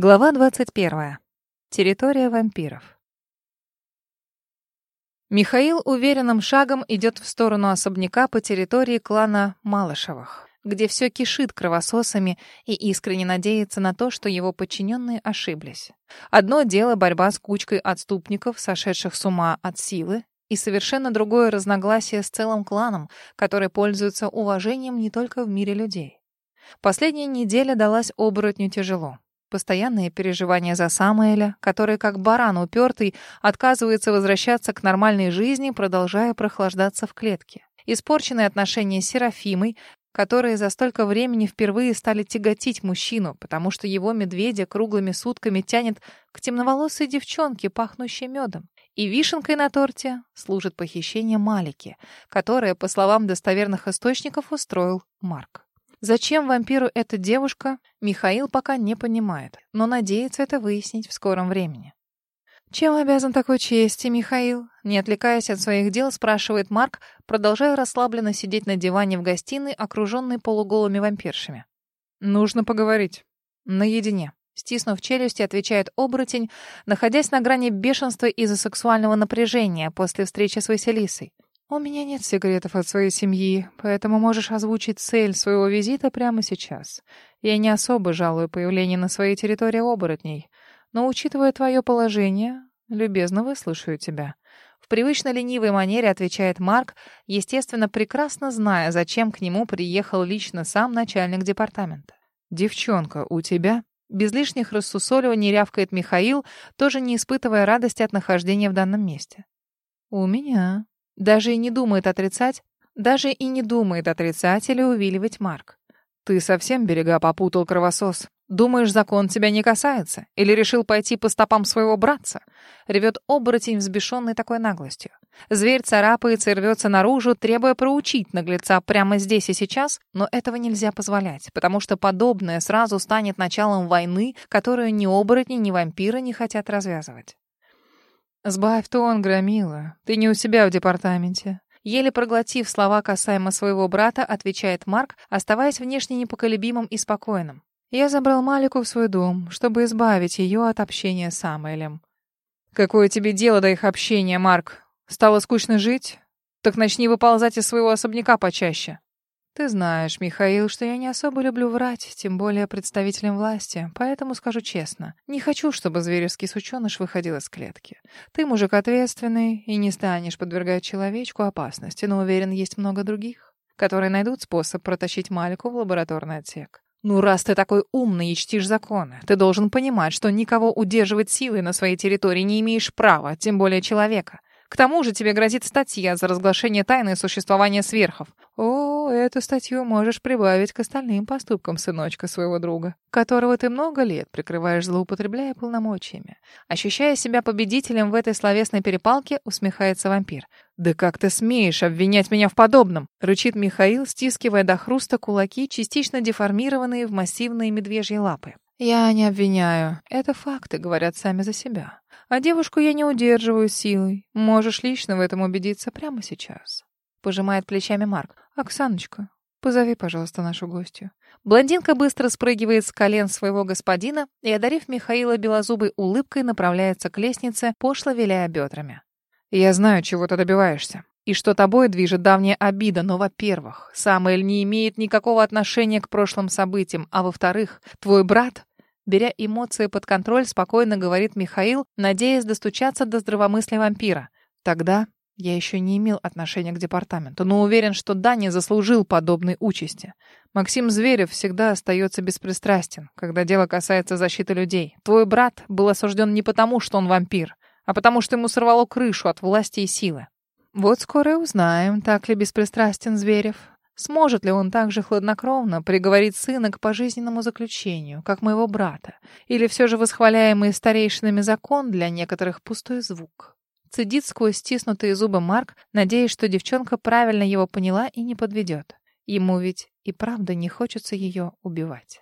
Глава 21. Территория вампиров. Михаил уверенным шагом идет в сторону особняка по территории клана Малышевых, где все кишит кровососами и искренне надеется на то, что его подчиненные ошиблись. Одно дело борьба с кучкой отступников, сошедших с ума от силы, и совершенно другое разногласие с целым кланом, который пользуется уважением не только в мире людей. Последняя неделя далась оборотню тяжело. Постоянные переживания за Самуэля, который, как баран упертый, отказывается возвращаться к нормальной жизни, продолжая прохлаждаться в клетке. Испорченные отношения с Серафимой, которые за столько времени впервые стали тяготить мужчину, потому что его медведя круглыми сутками тянет к темноволосой девчонке, пахнущей медом. И вишенкой на торте служит похищение Малики, которое, по словам достоверных источников, устроил Марк. Зачем вампиру эта девушка, Михаил пока не понимает, но надеется это выяснить в скором времени. «Чем обязан такой чести, Михаил?» Не отвлекаясь от своих дел, спрашивает Марк, продолжая расслабленно сидеть на диване в гостиной, окруженной полуголыми вампиршами. «Нужно поговорить. Наедине». Стиснув челюсти, отвечает оборотень, находясь на грани бешенства из-за сексуального напряжения после встречи с Василисой. «У меня нет секретов от своей семьи, поэтому можешь озвучить цель своего визита прямо сейчас. Я не особо жалую появление на своей территории оборотней, но, учитывая твое положение, любезно выслушаю тебя». В привычно ленивой манере отвечает Марк, естественно, прекрасно зная, зачем к нему приехал лично сам начальник департамента. «Девчонка, у тебя?» Без лишних рассусоливаний рявкает Михаил, тоже не испытывая радости от нахождения в данном месте. «У меня», даже и не думает отрицать, даже и не думает отрицать или увиливать Марк. Ты совсем берега попутал, кровосос. Думаешь, закон тебя не касается? Или решил пойти по стопам своего братца? Ревет оборотень, взбешенный такой наглостью. Зверь царапается и рвется наружу, требуя проучить наглеца прямо здесь и сейчас, но этого нельзя позволять, потому что подобное сразу станет началом войны, которую ни оборотни, ни вампиры не хотят развязывать. «Сбавь тон, Громила. Ты не у себя в департаменте». Еле проглотив слова касаемо своего брата, отвечает Марк, оставаясь внешне непоколебимым и спокойным. «Я забрал Малику в свой дом, чтобы избавить ее от общения с Самоэлем». «Какое тебе дело до их общения, Марк? Стало скучно жить? Так начни выползать из своего особняка почаще». Ты знаешь, Михаил, что я не особо люблю врать, тем более представителям власти, поэтому скажу честно. Не хочу, чтобы зверевский сучёныш выходил из клетки. Ты мужик ответственный и не станешь подвергать человечку опасности, но уверен, есть много других, которые найдут способ протащить Малику в лабораторный отсек. Ну, раз ты такой умный и чтишь законы, ты должен понимать, что никого удерживать силой на своей территории не имеешь права, тем более человека. К тому же тебе грозит статья за разглашение тайны существования сверхов. О, эту статью можешь прибавить к остальным поступкам сыночка своего друга, которого ты много лет прикрываешь, злоупотребляя полномочиями. Ощущая себя победителем в этой словесной перепалке, усмехается вампир. «Да как ты смеешь обвинять меня в подобном?» — рычит Михаил, стискивая до хруста кулаки, частично деформированные в массивные медвежьи лапы. «Я не обвиняю. Это факты, говорят сами за себя. А девушку я не удерживаю силой. Можешь лично в этом убедиться прямо сейчас. Пожимает плечами Марк. Оксаночка, позови, пожалуйста, нашу гостью. Блондинка быстро спрыгивает с колен своего господина и, одарив Михаила белозубой улыбкой, направляется к лестнице, пошло виляя бедрами. Я знаю, чего ты добиваешься. И что тобой движет давняя обида, но, во-первых, Самуэль не имеет никакого отношения к прошлым событиям, а во-вторых, твой брат Беря эмоции под контроль, спокойно говорит Михаил, надеясь достучаться до здравомыслия вампира. Тогда я еще не имел отношения к департаменту, но уверен, что Даня заслужил подобной участи. Максим Зверев всегда остается беспристрастен, когда дело касается защиты людей. Твой брат был осужден не потому, что он вампир, а потому что ему сорвало крышу от власти и силы. Вот скоро и узнаем, так ли беспристрастен Зверев. Сможет ли он также хладнокровно приговорить сына к пожизненному заключению, как моего брата? Или все же восхваляемый старейшинами закон для некоторых пустой звук? Цедит сквозь стиснутые зубы Марк, надеясь, что девчонка правильно его поняла и не подведет. Ему ведь и правда не хочется ее убивать.